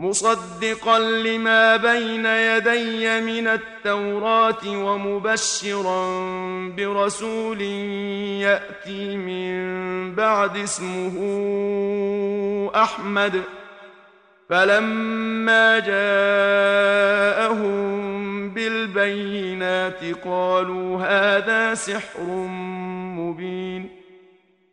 مصدقا لما بين يدي من التوراة ومبشرا برسول يأتي من بعد اسمه أحمد. فلما جاءهم بالبينات قالوا هذا سحر مبين.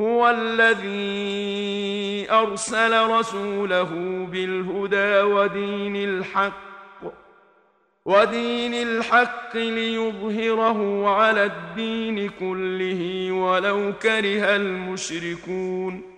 هو الذي أرسل رسوله بالهدى ودين الحق ودين الحق ليظهره على الدين كله ولو كره المشركون.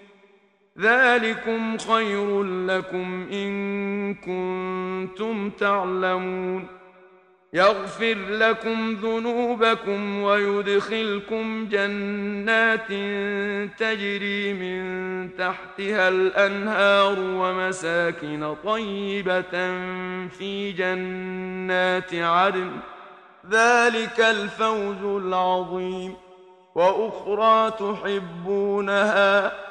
ذلكم خير لكم إن كنتم تعلمون. يغفر لكم ذنوبكم ويدخلكم جنات تجري من تحتها الأنهار ومساكن طيبة في جنات عدن. ذلك الفوز العظيم. وأخرى تحبونها.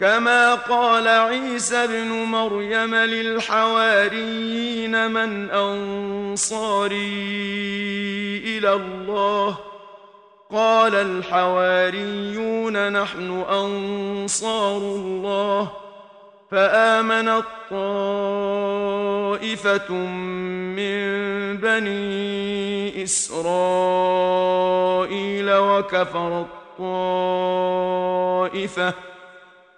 كما قال عيسى ابن مريم للحواريين من انصاري إلى الله قال الحواريون نحن انصار الله فامنت طائفه من بني اسرائيل وكفرت طائفه